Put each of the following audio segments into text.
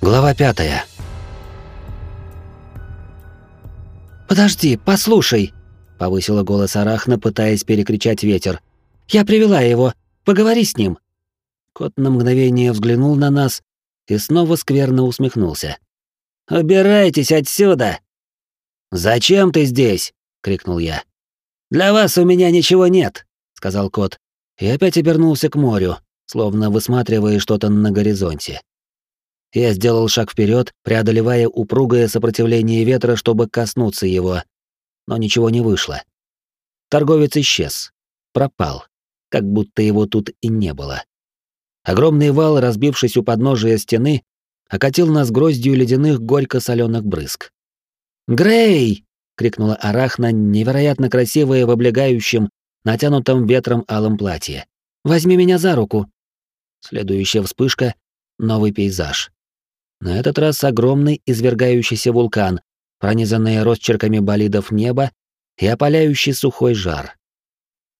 Глава пятая. «Подожди, послушай!» — повысила голос Арахна, пытаясь перекричать ветер. «Я привела его. Поговори с ним!» Кот на мгновение взглянул на нас и снова скверно усмехнулся. «Убирайтесь отсюда!» «Зачем ты здесь?» — крикнул я. «Для вас у меня ничего нет», — сказал кот, и опять обернулся к морю, словно высматривая что-то на горизонте. Я сделал шаг вперед, преодолевая упругое сопротивление ветра, чтобы коснуться его, но ничего не вышло. Торговец исчез, пропал, как будто его тут и не было. Огромный вал, разбившись у подножия стены, окатил нас гроздью ледяных горько-соленых брызг. «Грей!» — крикнула Арахна, невероятно красивая в облегающем, натянутом ветром алом платье. «Возьми меня за руку!» Следующая вспышка — новый пейзаж. На этот раз огромный извергающийся вулкан, пронизанный росчерками болидов неба и опаляющий сухой жар.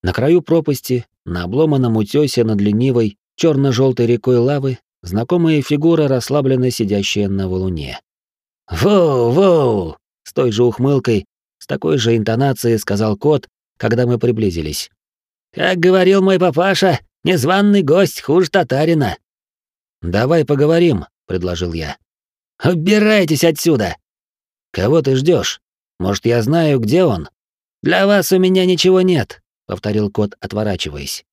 На краю пропасти, на обломанном утёсе над ленивой, черно-желтой рекой лавы, знакомая фигура, расслабленно сидящая на валуне. «Воу-воу!» — с той же ухмылкой, с такой же интонацией сказал кот, когда мы приблизились. «Как говорил мой папаша, незваный гость хуже татарина». «Давай поговорим», предложил я. Убирайтесь отсюда. Кого ты ждешь? Может, я знаю, где он? Для вас у меня ничего нет, повторил кот, отворачиваясь.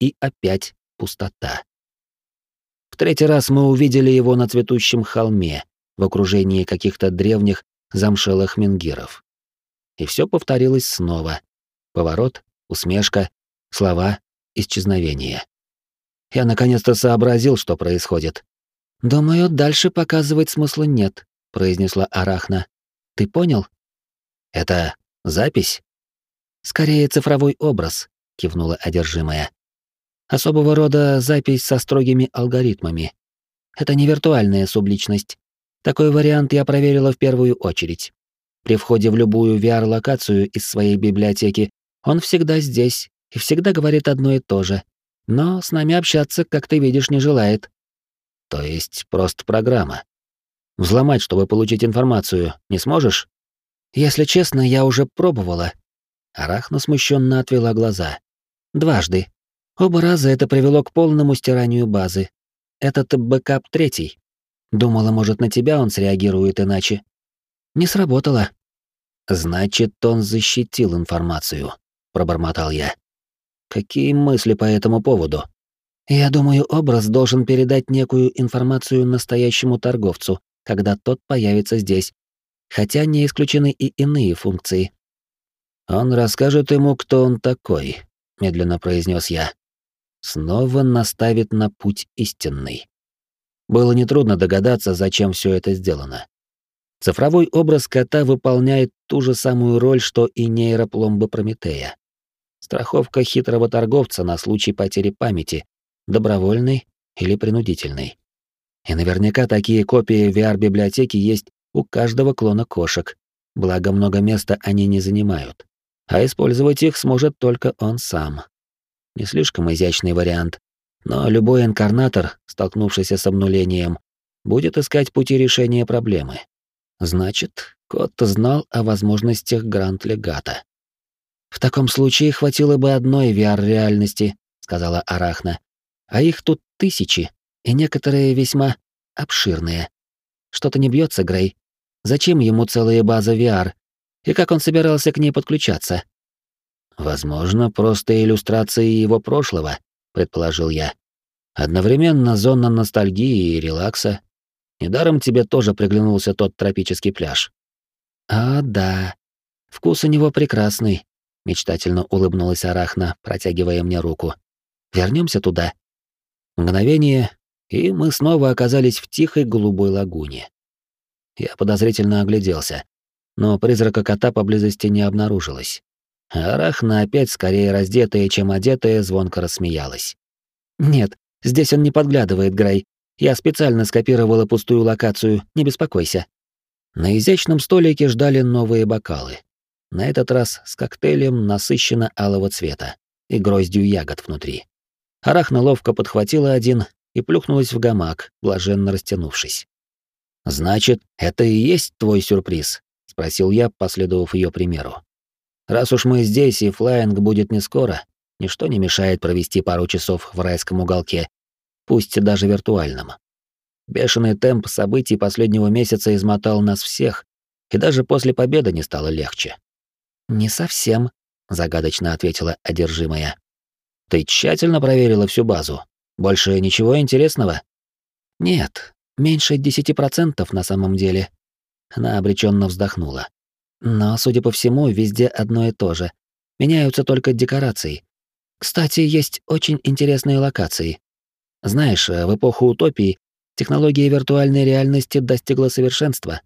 И опять пустота. В третий раз мы увидели его на цветущем холме, в окружении каких-то древних замшелых менгиров. И все повторилось снова. Поворот, усмешка, слова, исчезновение. Я наконец-то сообразил, что происходит. «Думаю, дальше показывать смысла нет», — произнесла Арахна. «Ты понял?» «Это запись?» «Скорее цифровой образ», — кивнула одержимая. «Особого рода запись со строгими алгоритмами. Это не виртуальная субличность. Такой вариант я проверила в первую очередь. При входе в любую VR-локацию из своей библиотеки он всегда здесь и всегда говорит одно и то же. Но с нами общаться, как ты видишь, не желает. То есть просто программа. Взломать, чтобы получить информацию, не сможешь? Если честно, я уже пробовала. Арахна смущенно отвела глаза. Дважды. Оба раза это привело к полному стиранию базы. Этот бэкап третий. Думала, может, на тебя он среагирует иначе. Не сработало. Значит, он защитил информацию, пробормотал я. Какие мысли по этому поводу? Я думаю, образ должен передать некую информацию настоящему торговцу, когда тот появится здесь. Хотя не исключены и иные функции. Он расскажет ему, кто он такой, медленно произнес я. Снова наставит на путь истинный. Было нетрудно догадаться, зачем все это сделано. Цифровой образ кота выполняет ту же самую роль, что и нейропломба Прометея. Страховка хитрого торговца на случай потери памяти, добровольный или принудительный. И наверняка такие копии VR-библиотеки есть у каждого клона кошек, благо много места они не занимают. А использовать их сможет только он сам. Не слишком изящный вариант, но любой инкарнатор, столкнувшийся с обнулением, будет искать пути решения проблемы. Значит, кот знал о возможностях Гранд-Легата. «В таком случае хватило бы одной VR-реальности», — сказала Арахна, а их тут тысячи, и некоторые весьма обширные. Что-то не бьется, Грей. Зачем ему целая база VR? И как он собирался к ней подключаться? Возможно, просто иллюстрации его прошлого, предположил я. Одновременно зона ностальгии и релакса. Недаром тебе тоже приглянулся тот тропический пляж. А, да. Вкус у него прекрасный, мечтательно улыбнулась Арахна, протягивая мне руку. Вернемся туда. Мгновение, и мы снова оказались в тихой голубой лагуне. Я подозрительно огляделся, но призрака кота поблизости не обнаружилось. Арахна опять скорее раздетая, чем одетая, звонко рассмеялась. «Нет, здесь он не подглядывает, Грей. Я специально скопировала пустую локацию, не беспокойся». На изящном столике ждали новые бокалы. На этот раз с коктейлем насыщенно алого цвета и гроздью ягод внутри. Арахна ловко подхватила один и плюхнулась в гамак, блаженно растянувшись. Значит, это и есть твой сюрприз, спросил я, последовав ее примеру. Раз уж мы здесь и флаинг будет не скоро, ничто не мешает провести пару часов в райском уголке, пусть даже виртуальном. Бешеный темп событий последнего месяца измотал нас всех, и даже после победы не стало легче. «Не совсем», — загадочно ответила одержимая. «Ты тщательно проверила всю базу? Больше ничего интересного?» «Нет, меньше десяти процентов на самом деле». Она обреченно вздохнула. «Но, судя по всему, везде одно и то же. Меняются только декорации. Кстати, есть очень интересные локации. Знаешь, в эпоху утопии технология виртуальной реальности достигла совершенства.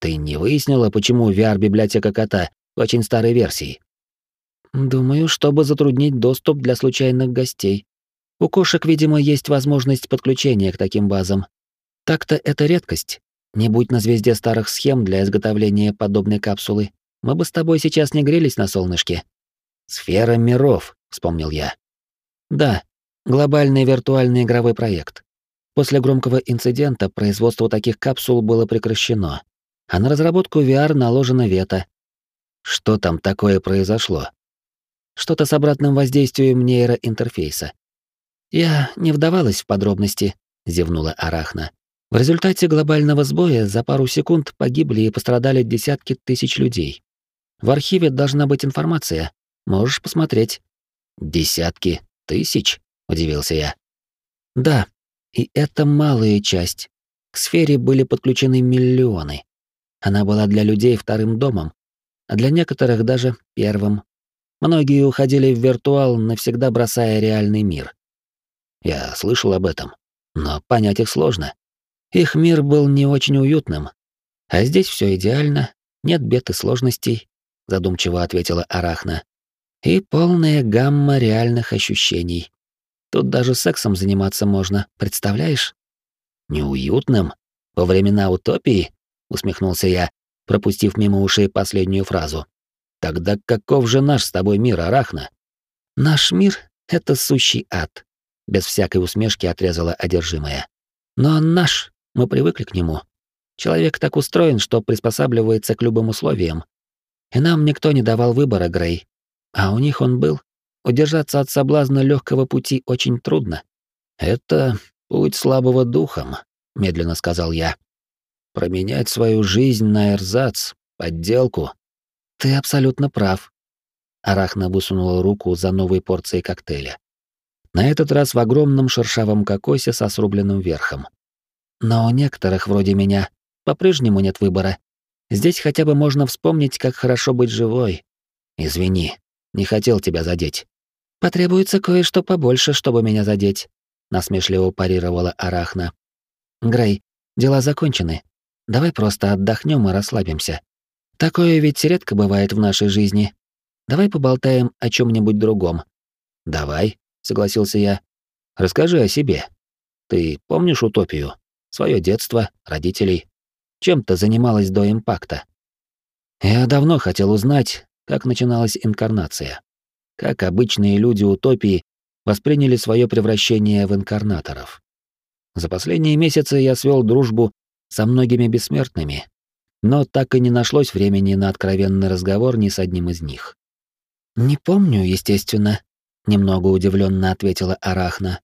Ты не выяснила, почему VR-библиотека кота в очень старой версии? Думаю, чтобы затруднить доступ для случайных гостей. У кошек, видимо, есть возможность подключения к таким базам. Так-то это редкость. Не будь на звезде старых схем для изготовления подобной капсулы, мы бы с тобой сейчас не грелись на солнышке. Сфера миров, вспомнил я. Да, глобальный виртуальный игровой проект. После громкого инцидента производство таких капсул было прекращено, а на разработку VR наложено вето. Что там такое произошло? Что-то с обратным воздействием нейроинтерфейса. Я не вдавалась в подробности, зевнула Арахна. В результате глобального сбоя за пару секунд погибли и пострадали десятки тысяч людей. В архиве должна быть информация. Можешь посмотреть. Десятки тысяч? удивился я. Да, и это малая часть. К сфере были подключены миллионы. Она была для людей вторым домом, а для некоторых даже первым. Многие уходили в виртуал, навсегда бросая реальный мир. Я слышал об этом, но понять их сложно. Их мир был не очень уютным. А здесь все идеально, нет бед и сложностей, задумчиво ответила Арахна. И полная гамма реальных ощущений. Тут даже сексом заниматься можно, представляешь? Неуютным? Во времена утопии? усмехнулся я, пропустив мимо ушей последнюю фразу. Тогда каков же наш с тобой мир, Арахна? Наш мир — это сущий ад. Без всякой усмешки отрезала одержимая. Но он наш, мы привыкли к нему. Человек так устроен, что приспосабливается к любым условиям. И нам никто не давал выбора, Грей. А у них он был. Удержаться от соблазна легкого пути очень трудно. Это путь слабого духом, медленно сказал я. Променять свою жизнь на эрзац, подделку. Ты абсолютно прав. Арахна высунула руку за новой порцией коктейля. На этот раз в огромном шершавом кокосе со срубленным верхом. Но у некоторых, вроде меня, по-прежнему нет выбора. Здесь хотя бы можно вспомнить, как хорошо быть живой. Извини, не хотел тебя задеть. Потребуется кое-что побольше, чтобы меня задеть, насмешливо парировала Арахна. Грей, дела закончены. Давай просто отдохнем и расслабимся. Такое ведь редко бывает в нашей жизни. Давай поболтаем о чем нибудь другом. Давай, согласился я. Расскажи о себе. Ты помнишь утопию? Свое детство, родителей? Чем ты занималась до импакта? Я давно хотел узнать, как начиналась инкарнация. Как обычные люди утопии восприняли свое превращение в инкарнаторов. За последние месяцы я свел дружбу со многими бессмертными, но так и не нашлось времени на откровенный разговор ни с одним из них. «Не помню, естественно», — немного удивленно ответила Арахна.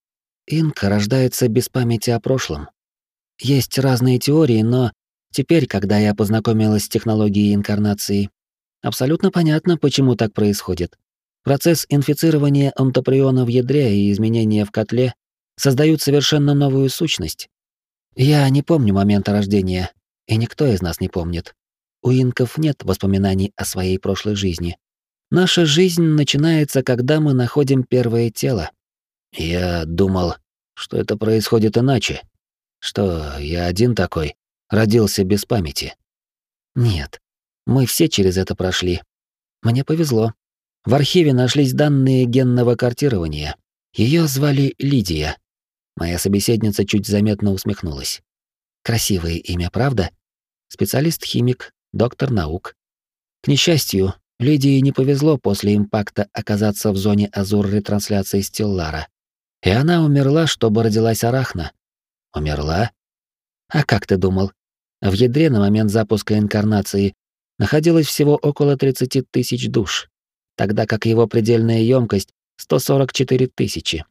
«Инка рождается без памяти о прошлом. Есть разные теории, но теперь, когда я познакомилась с технологией инкарнации, абсолютно понятно, почему так происходит. Процесс инфицирования онтоприона в ядре и изменения в котле создают совершенно новую сущность, я не помню момента рождения, и никто из нас не помнит. У инков нет воспоминаний о своей прошлой жизни. Наша жизнь начинается, когда мы находим первое тело. Я думал, что это происходит иначе. Что я один такой, родился без памяти. Нет, мы все через это прошли. Мне повезло. В архиве нашлись данные генного картирования. Ее звали Лидия. Моя собеседница чуть заметно усмехнулась. Красивое имя, правда? Специалист-химик, доктор наук. К несчастью, Лидии не повезло после импакта оказаться в зоне азур-ретрансляции Стеллара. И она умерла, чтобы родилась Арахна. Умерла? А как ты думал? в ядре на момент запуска инкарнации находилось всего около 30 тысяч душ, тогда как его предельная емкость 144 тысячи.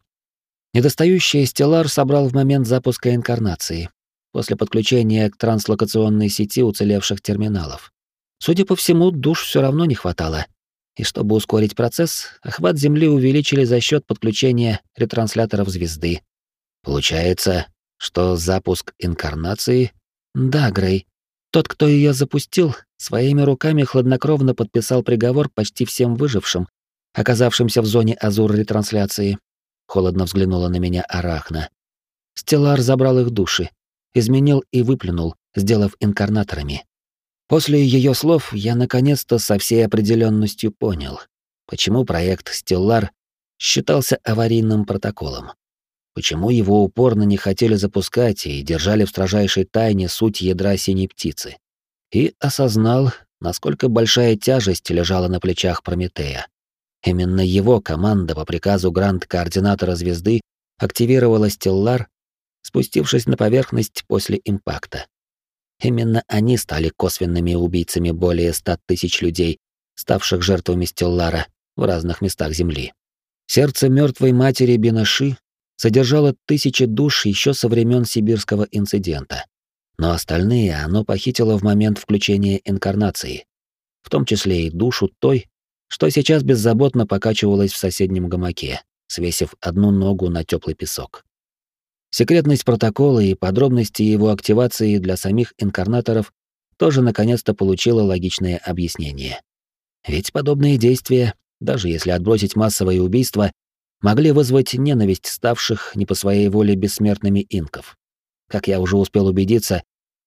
Недостающий стеллар собрал в момент запуска инкарнации, после подключения к транслокационной сети уцелевших терминалов. Судя по всему, душ все равно не хватало. И чтобы ускорить процесс, охват Земли увеличили за счет подключения ретрансляторов звезды. Получается, что запуск инкарнации... Да, Грей. Тот, кто ее запустил, своими руками хладнокровно подписал приговор почти всем выжившим, оказавшимся в зоне Азур-ретрансляции. Холодно взглянула на меня Арахна. Стеллар забрал их души, изменил и выплюнул, сделав инкарнаторами. После ее слов я наконец-то со всей определенностью понял, почему проект Стеллар считался аварийным протоколом. Почему его упорно не хотели запускать и держали в строжайшей тайне суть ядра синей птицы. И осознал, насколько большая тяжесть лежала на плечах Прометея. Именно его команда по приказу гранд-координатора звезды активировала Стеллар, спустившись на поверхность после импакта. Именно они стали косвенными убийцами более ста тысяч людей, ставших жертвами Стеллара в разных местах Земли. Сердце мертвой матери Бинаши содержало тысячи душ еще со времен сибирского инцидента, но остальные оно похитило в момент включения инкарнации, в том числе и душу той, что сейчас беззаботно покачивалась в соседнем гамаке, свесив одну ногу на теплый песок. Секретность протокола и подробности его активации для самих инкарнаторов тоже наконец-то получила логичное объяснение. Ведь подобные действия, даже если отбросить массовые убийства, могли вызвать ненависть ставших не по своей воле бессмертными инков. Как я уже успел убедиться,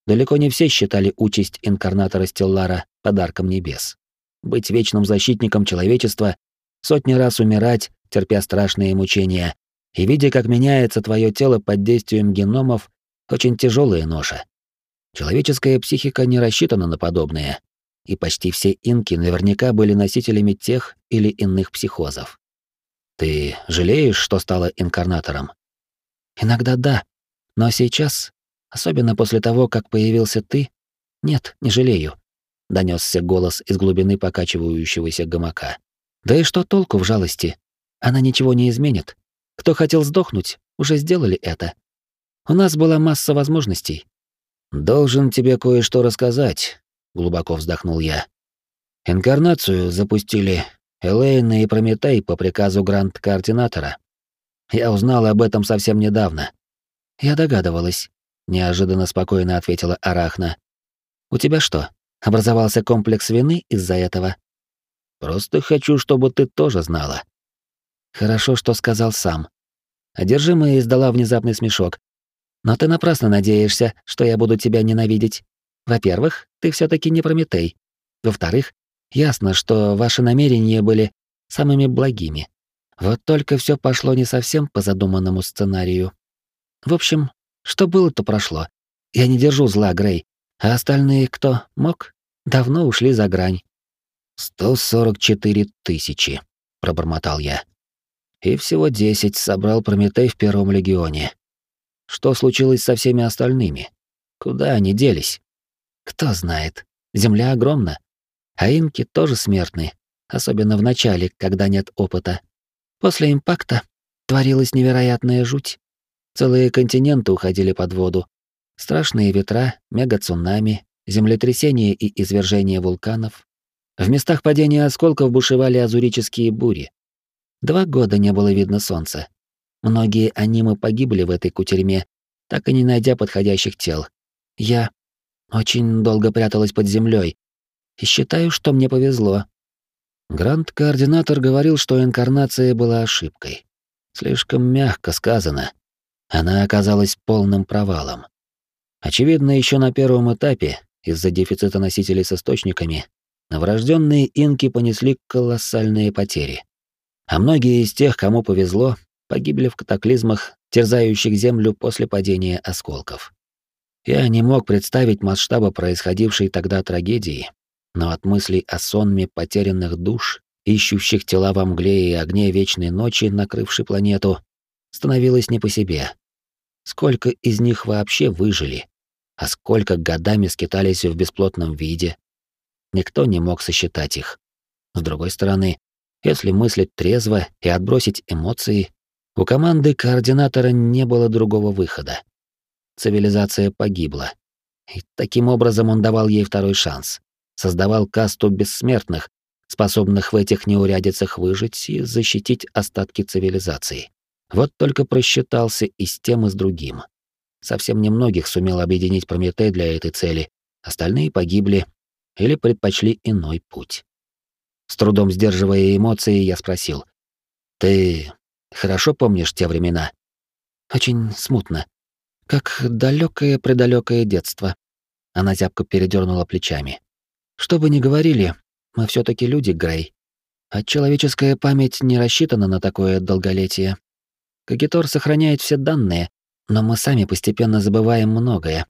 далеко не все считали участь инкарнатора Стеллара подарком небес. Быть вечным защитником человечества, сотни раз умирать, терпя страшные мучения, и видя, как меняется твое тело под действием геномов, очень тяжелая ноша. Человеческая психика не рассчитана на подобное, и почти все инки наверняка были носителями тех или иных психозов. Ты жалеешь, что стала инкарнатором? Иногда да, но сейчас, особенно после того, как появился ты, нет, не жалею. Донесся голос из глубины покачивающегося гамака. Да и что толку в жалости? Она ничего не изменит. Кто хотел сдохнуть, уже сделали это. У нас была масса возможностей. Должен тебе кое-что рассказать, глубоко вздохнул я. Инкарнацию запустили Элейна и Прометей по приказу гранд-координатора. Я узнал об этом совсем недавно. Я догадывалась, неожиданно спокойно ответила Арахна. У тебя что, образовался комплекс вины из-за этого? Просто хочу, чтобы ты тоже знала. Хорошо, что сказал сам. Одержимая издала внезапный смешок. Но ты напрасно надеешься, что я буду тебя ненавидеть. Во-первых, ты все таки не Прометей. Во-вторых, ясно, что ваши намерения были самыми благими. Вот только все пошло не совсем по задуманному сценарию. В общем, что было, то прошло. Я не держу зла, Грей. А остальные, кто мог, давно ушли за грань. «Сто сорок четыре тысячи», — пробормотал я и всего десять собрал Прометей в Первом легионе. Что случилось со всеми остальными? Куда они делись? Кто знает. Земля огромна. А инки тоже смертны, особенно в начале, когда нет опыта. После импакта творилась невероятная жуть. Целые континенты уходили под воду. Страшные ветра, мега-цунами, землетрясения и извержения вулканов. В местах падения осколков бушевали азурические бури. Два года не было видно солнца. Многие анимы погибли в этой кутерьме, так и не найдя подходящих тел. Я очень долго пряталась под землей и считаю, что мне повезло. Гранд-координатор говорил, что инкарнация была ошибкой. Слишком мягко сказано. Она оказалась полным провалом. Очевидно, еще на первом этапе, из-за дефицита носителей с источниками, новорожденные инки понесли колоссальные потери а многие из тех, кому повезло, погибли в катаклизмах, терзающих Землю после падения осколков. Я не мог представить масштаба происходившей тогда трагедии, но от мыслей о сонме потерянных душ, ищущих тела во мгле и огне вечной ночи, накрывшей планету, становилось не по себе. Сколько из них вообще выжили? а сколько годами скитались в бесплотном виде. Никто не мог сосчитать их. С другой стороны, если мыслить трезво и отбросить эмоции, у команды координатора не было другого выхода. Цивилизация погибла. И таким образом он давал ей второй шанс. Создавал касту бессмертных, способных в этих неурядицах выжить и защитить остатки цивилизации. Вот только просчитался и с тем, и с другим. Совсем немногих сумел объединить Прометей для этой цели, остальные погибли или предпочли иной путь. С трудом сдерживая эмоции, я спросил. «Ты хорошо помнишь те времена?» «Очень смутно. Как далекое-предалекое детство». Она зябко передернула плечами. «Что бы ни говорили, мы все таки люди, Грей. А человеческая память не рассчитана на такое долголетие. Кагитор сохраняет все данные, но мы сами постепенно забываем многое.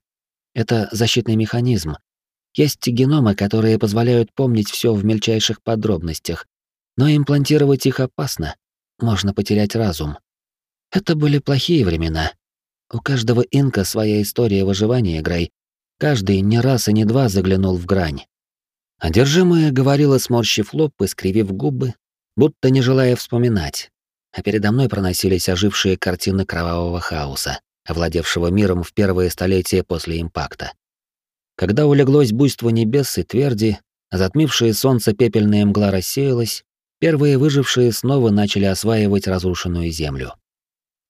Это защитный механизм, есть геномы, которые позволяют помнить все в мельчайших подробностях, но имплантировать их опасно. Можно потерять разум. Это были плохие времена. У каждого инка своя история выживания, Грей. Каждый не раз и не два заглянул в грань. Одержимая говорила, сморщив лоб и скривив губы, будто не желая вспоминать. А передо мной проносились ожившие картины кровавого хаоса, овладевшего миром в первые столетия после импакта. Когда улеглось буйство небес и тверди, а затмившее солнце пепельная мгла рассеялась, первые выжившие снова начали осваивать разрушенную землю.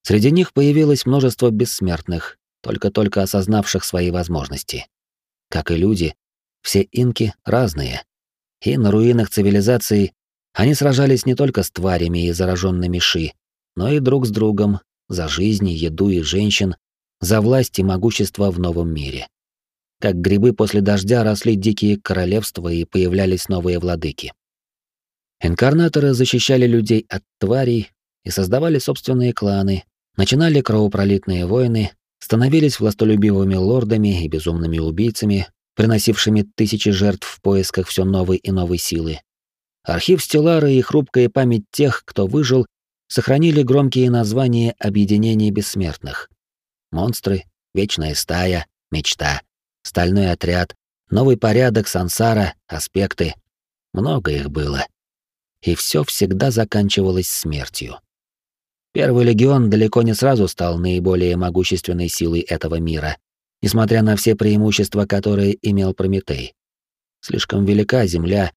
Среди них появилось множество бессмертных, только-только осознавших свои возможности. Как и люди, все инки разные. И на руинах цивилизации они сражались не только с тварями и зараженными ши, но и друг с другом за жизнь, еду и женщин, за власть и могущество в новом мире. Как грибы после дождя росли дикие королевства и появлялись новые владыки. Инкарнаторы защищали людей от тварей и создавали собственные кланы, начинали кровопролитные войны, становились властолюбивыми лордами и безумными убийцами, приносившими тысячи жертв в поисках все новой и новой силы. Архив Стеллара и хрупкая память тех, кто выжил, сохранили громкие названия объединений бессмертных. Монстры, Вечная стая, Мечта стальной отряд, новый порядок сансара, аспекты. Много их было. И все всегда заканчивалось смертью. Первый легион далеко не сразу стал наиболее могущественной силой этого мира, несмотря на все преимущества, которые имел Прометей. Слишком велика Земля,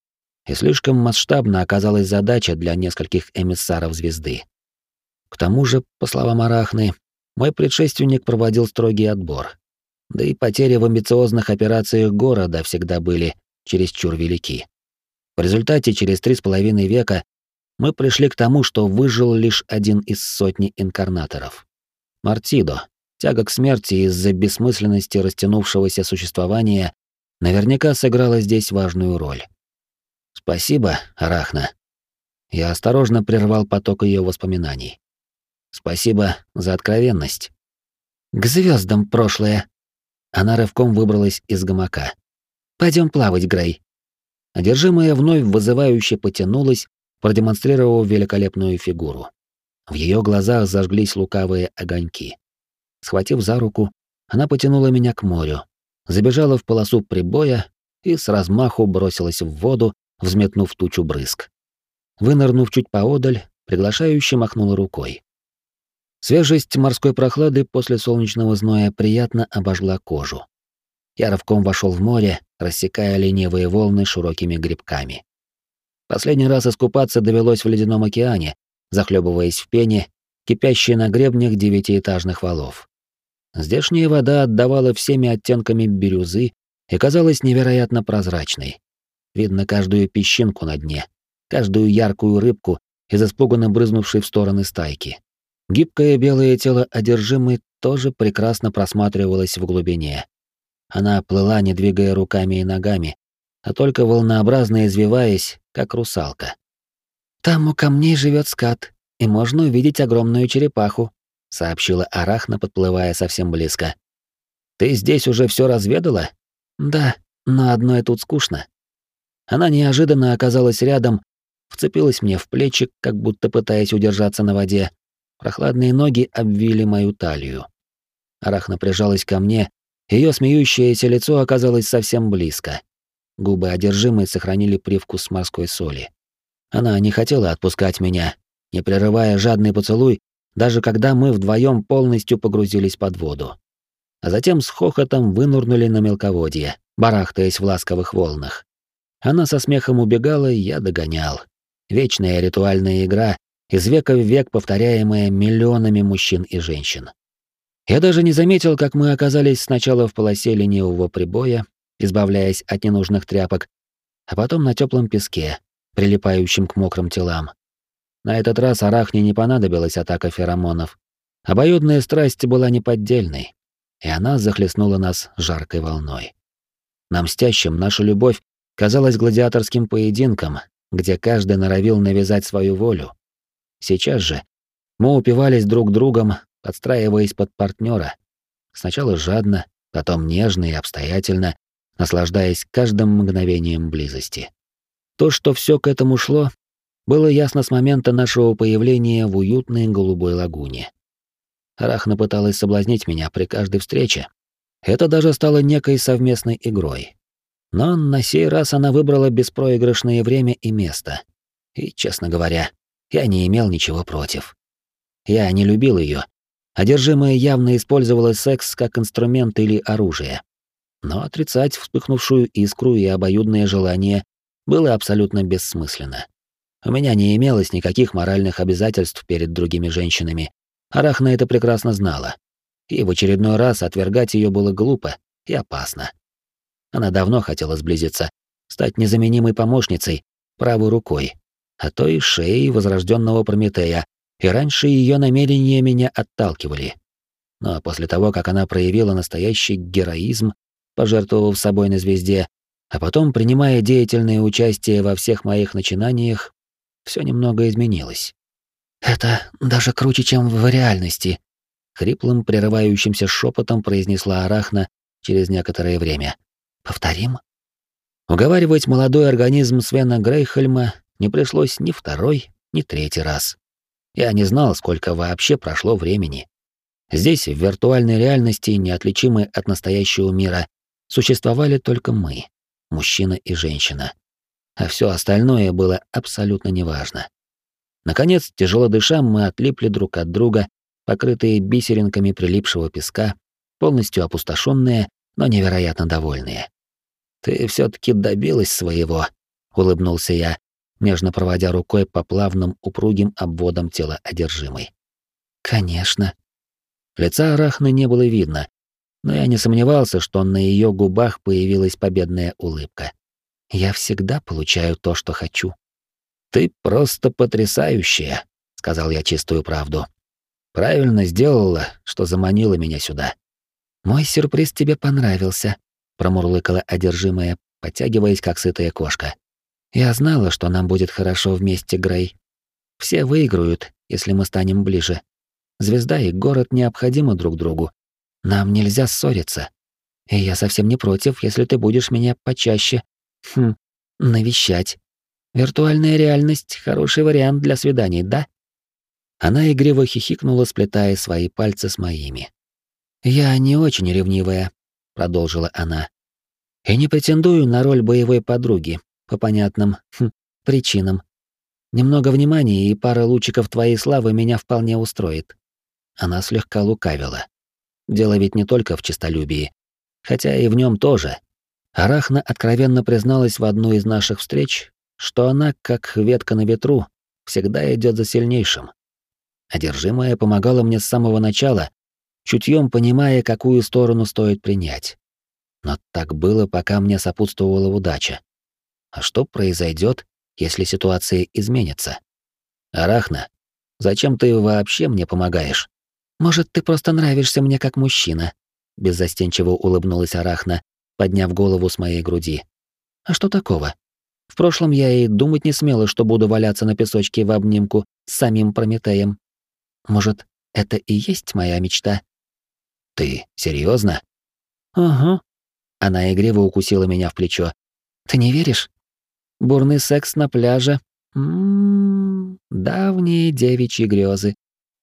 и слишком масштабна оказалась задача для нескольких эмиссаров звезды. К тому же, по словам Арахны, мой предшественник проводил строгий отбор, да и потери в амбициозных операциях города всегда были чересчур велики. В результате через три с половиной века мы пришли к тому, что выжил лишь один из сотни инкарнаторов. Мартидо, тяга к смерти из-за бессмысленности растянувшегося существования, наверняка сыграла здесь важную роль. Спасибо, Арахна. Я осторожно прервал поток ее воспоминаний. Спасибо за откровенность. К звездам прошлое, она рывком выбралась из гамака. Пойдем плавать, Грей. Одержимая вновь вызывающе потянулась, продемонстрировав великолепную фигуру. В ее глазах зажглись лукавые огоньки. Схватив за руку, она потянула меня к морю, забежала в полосу прибоя и с размаху бросилась в воду, взметнув тучу брызг. Вынырнув чуть поодаль, приглашающе махнула рукой. Свежесть морской прохлады после солнечного зноя приятно обожгла кожу. Я рывком вошел в море, рассекая ленивые волны широкими грибками. Последний раз искупаться довелось в ледяном океане, захлебываясь в пене, кипящей на гребнях девятиэтажных валов. Здешняя вода отдавала всеми оттенками бирюзы и казалась невероятно прозрачной. Видно каждую песчинку на дне, каждую яркую рыбку из испуганно брызнувшей в стороны стайки. Гибкое белое тело одержимой тоже прекрасно просматривалось в глубине. Она плыла, не двигая руками и ногами, а только волнообразно извиваясь, как русалка. «Там у камней живет скат, и можно увидеть огромную черепаху», сообщила Арахна, подплывая совсем близко. «Ты здесь уже все разведала?» «Да, но одно и тут скучно». Она неожиданно оказалась рядом, вцепилась мне в плечи, как будто пытаясь удержаться на воде, Прохладные ноги обвили мою талию. Арахна прижалась ко мне, Ее смеющееся лицо оказалось совсем близко. Губы одержимой сохранили привкус морской соли. Она не хотела отпускать меня, не прерывая жадный поцелуй, даже когда мы вдвоем полностью погрузились под воду. А затем с хохотом вынурнули на мелководье, барахтаясь в ласковых волнах. Она со смехом убегала, я догонял. Вечная ритуальная игра, из века в век повторяемая миллионами мужчин и женщин. Я даже не заметил, как мы оказались сначала в полосе ленивого прибоя, избавляясь от ненужных тряпок, а потом на теплом песке, прилипающем к мокрым телам. На этот раз Арахне не понадобилась атака феромонов. Обоюдная страсть была неподдельной, и она захлестнула нас жаркой волной. Нам мстящим наша любовь казалась гладиаторским поединком, где каждый норовил навязать свою волю. Сейчас же мы упивались друг другом, подстраиваясь под партнера. Сначала жадно, потом нежно и обстоятельно, наслаждаясь каждым мгновением близости. То, что все к этому шло, было ясно с момента нашего появления в уютной голубой лагуне. Рахна пыталась соблазнить меня при каждой встрече. Это даже стало некой совместной игрой. Но на сей раз она выбрала беспроигрышное время и место. И, честно говоря, я не имел ничего против. Я не любил ее, Одержимая явно использовала секс как инструмент или оружие. Но отрицать вспыхнувшую искру и обоюдное желание было абсолютно бессмысленно. У меня не имелось никаких моральных обязательств перед другими женщинами. Арахна это прекрасно знала. И в очередной раз отвергать ее было глупо и опасно. Она давно хотела сблизиться, стать незаменимой помощницей, правой рукой, а то и шеей возрожденного Прометея, и раньше ее намерения меня отталкивали. Но после того, как она проявила настоящий героизм, пожертвовав собой на звезде, а потом принимая деятельное участие во всех моих начинаниях, все немного изменилось. «Это даже круче, чем в реальности», — хриплым, прерывающимся шепотом произнесла Арахна через некоторое время. «Повторим?» Уговаривать молодой организм Свена Грейхельма не пришлось ни второй, ни третий раз. Я не знал, сколько вообще прошло времени. Здесь, в виртуальной реальности, неотличимой от настоящего мира, существовали только мы, мужчина и женщина. А все остальное было абсолютно неважно. Наконец, тяжело дыша, мы отлипли друг от друга, покрытые бисеринками прилипшего песка, полностью опустошенные, но невероятно довольные. «Ты все таки добилась своего», — улыбнулся я, нежно проводя рукой по плавным упругим обводам тела одержимой. «Конечно». Лица Арахны не было видно, но я не сомневался, что на ее губах появилась победная улыбка. «Я всегда получаю то, что хочу». «Ты просто потрясающая», — сказал я чистую правду. «Правильно сделала, что заманила меня сюда». «Мой сюрприз тебе понравился», — промурлыкала одержимая, подтягиваясь, как сытая кошка. Я знала, что нам будет хорошо вместе, Грей. Все выиграют, если мы станем ближе. Звезда и город необходимы друг другу. Нам нельзя ссориться. И я совсем не против, если ты будешь меня почаще, хм, навещать. Виртуальная реальность — хороший вариант для свиданий, да? Она игриво хихикнула, сплетая свои пальцы с моими. «Я не очень ревнивая», — продолжила она. «И не претендую на роль боевой подруги, по понятным хм, причинам. Немного внимания и пара лучиков твоей славы меня вполне устроит. Она слегка лукавила. Дело ведь не только в честолюбии, хотя и в нем тоже. Арахна откровенно призналась в одну из наших встреч, что она, как ветка на ветру, всегда идет за сильнейшим. Одержимая помогала мне с самого начала, чутьем понимая, какую сторону стоит принять. Но так было, пока мне сопутствовала удача. А что произойдет, если ситуация изменится? Арахна, зачем ты вообще мне помогаешь? Может, ты просто нравишься мне как мужчина? Беззастенчиво улыбнулась Арахна, подняв голову с моей груди. А что такого? В прошлом я и думать не смела, что буду валяться на песочке в обнимку с самим Прометеем. Может, это и есть моя мечта? Ты серьезно? Ага. Она игриво укусила меня в плечо. Ты не веришь? Бурный секс на пляже. Ммм, давние девичьи грезы.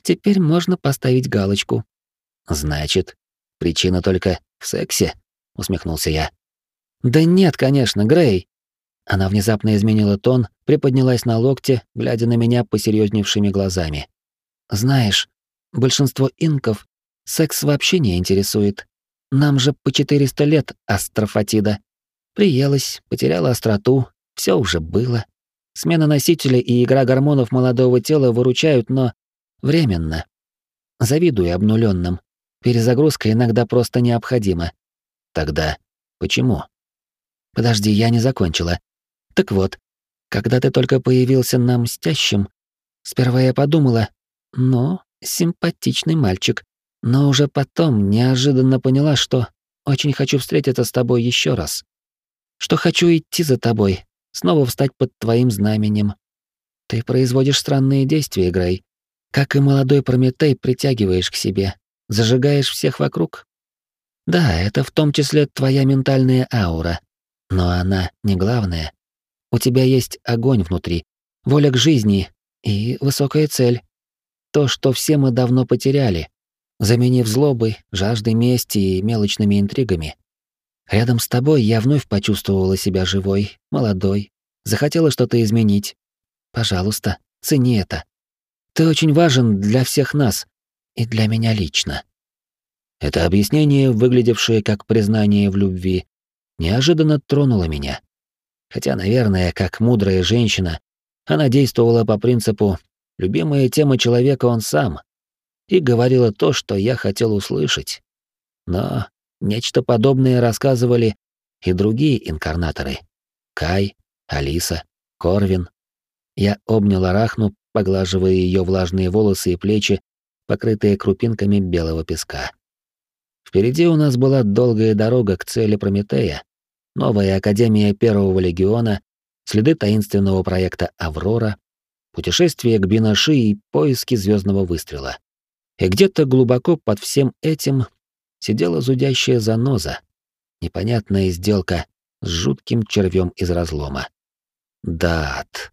Теперь можно поставить галочку. Значит, Причина только в сексе, усмехнулся я. Да нет, конечно, Грей. Она внезапно изменила тон, приподнялась на локте, глядя на меня посерьезневшими глазами. Знаешь, большинство инков секс вообще не интересует. Нам же по 400 лет астрофатида. Приелась, потеряла остроту, все уже было. Смена носителя и игра гормонов молодого тела выручают, но временно. Завидую обнуленным. Перезагрузка иногда просто необходима. Тогда почему? Подожди, я не закончила. Так вот, когда ты только появился на мстящем, сперва я подумала, ну, симпатичный мальчик, но уже потом неожиданно поняла, что очень хочу встретиться с тобой еще раз. Что хочу идти за тобой, снова встать под твоим знаменем. Ты производишь странные действия, Грей. Как и молодой Прометей притягиваешь к себе, зажигаешь всех вокруг. Да, это в том числе твоя ментальная аура, но она не главная. У тебя есть огонь внутри, воля к жизни и высокая цель. То, что все мы давно потеряли, заменив злобой, жаждой мести и мелочными интригами. Рядом с тобой я вновь почувствовала себя живой, молодой, захотела что-то изменить. Пожалуйста, цени это. Ты очень важен для всех нас и для меня лично. Это объяснение, выглядевшее как признание в любви, неожиданно тронуло меня. Хотя, наверное, как мудрая женщина, она действовала по принципу «любимая тема человека он сам», и говорила то, что я хотел услышать. Но нечто подобное рассказывали и другие инкарнаторы. Кай, Алиса, Корвин. Я обнял Арахну, поглаживая ее влажные волосы и плечи, покрытые крупинками белого песка. Впереди у нас была долгая дорога к цели Прометея, новая Академия Первого Легиона, следы таинственного проекта «Аврора», путешествие к Бинаши и поиски звездного выстрела. И где-то глубоко под всем этим сидела зудящая заноза, непонятная сделка с жутким червем из разлома. Дат.